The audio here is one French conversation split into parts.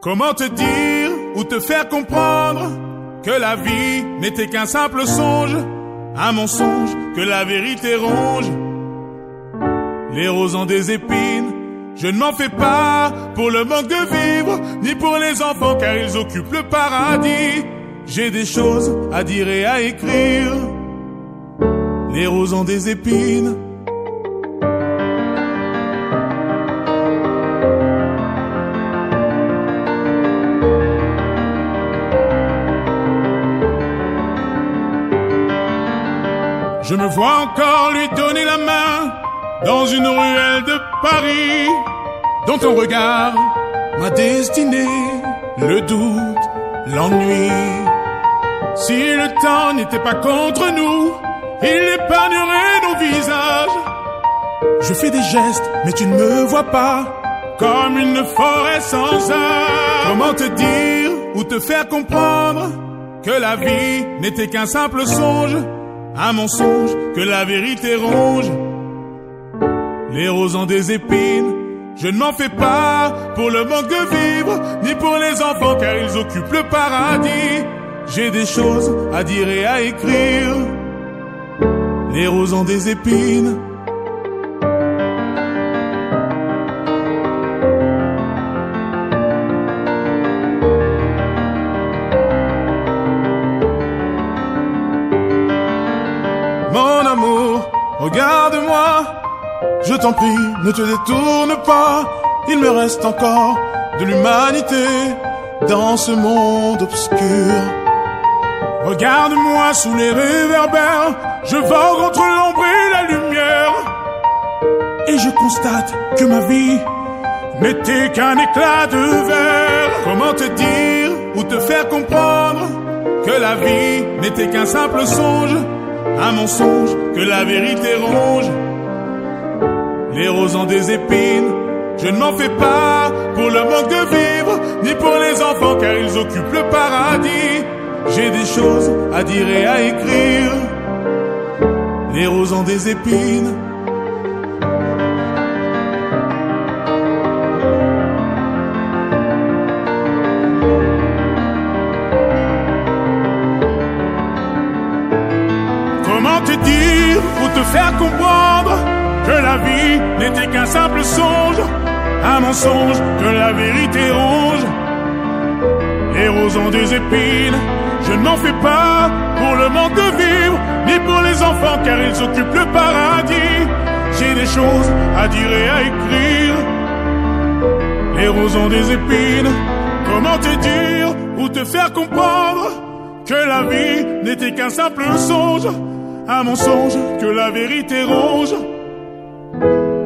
Comment te dire ou te faire comprendre que la vie n'était qu'un simple songe, un mensonge que la vérité ronge? Les roses ont des épines, je ne m'en fais pas pour le manque de vivre, ni pour les enfants car ils occupent le paradis. J'ai des choses à dire et à écrire. Les roses ont des épines. Je me vois encore lui donner la main dans une ruelle de Paris, dans ton regard, ma destinée, le doute, l'ennui. Si le temps n'était pas contre nous, il épargnerait nos visages. Je fais des gestes, mais tu ne me vois pas, comme une forêt sans âme. Comment te dire ou te faire comprendre que la vie n'était qu'un simple songe? Un mensonge que la vérité ronge. Les roses ont des épines, je ne m'en fais pas pour le manque de vivre, ni pour les enfants car ils occupent le paradis. J'ai des choses à dire et à écrire. Les roses ont des épines. Regarde-moi. Je t'en prie, ne te détourne pas. Il me reste encore de l'humanité dans ce monde obscur. Regarde-moi sous les réverbères. Je vogue entre l'ombre et la lumière. Et je constate que ma vie n'était qu'un éclat de verre. Comment te dire ou te faire comprendre que la vie n'était qu'un simple songe? Un mensonge que la vérité ronge. Les roses ont des épines, je ne m'en fais pas pour le manque de vivre, ni pour les enfants car ils occupent le paradis. J'ai des choses à dire et à écrire. Les roses ont des épines. Ou te faire comprendre que la vie n'était qu'un simple songe, un mensonge que la vérité ronge. Les roses ont des épines, je ne m'en fais pas pour le manque de vivre, ni pour les enfants car ils occupent le paradis. J'ai des choses à dire et à écrire. Les roses ont des épines, comment te dire ou te faire comprendre que la vie n'était qu'un simple songe, un mensonge que la vérité ronge.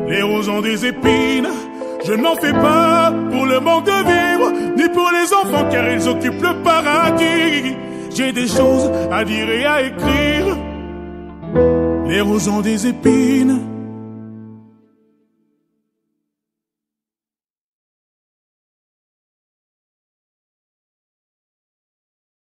Les roses ont des épines, je ne m'en fais pas pour le manque de vivre, ni pour les enfants car ils occupent le paradis. J'ai des choses à dire et à écrire. Les roses ont des épines,